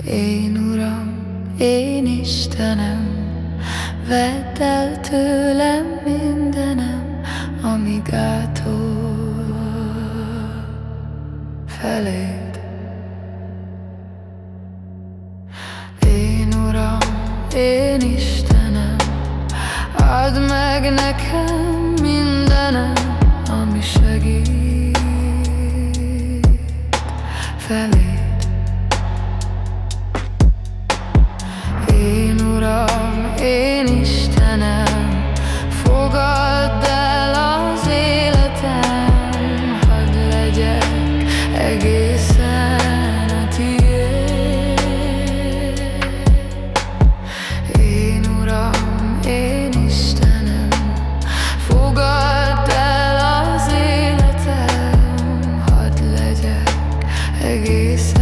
Én Uram, én Istenem, vedd el tőlem mindenem, ami gátol feléd. Én Uram, én Istenem, add meg nekem mindenem, ami segít feléd. He.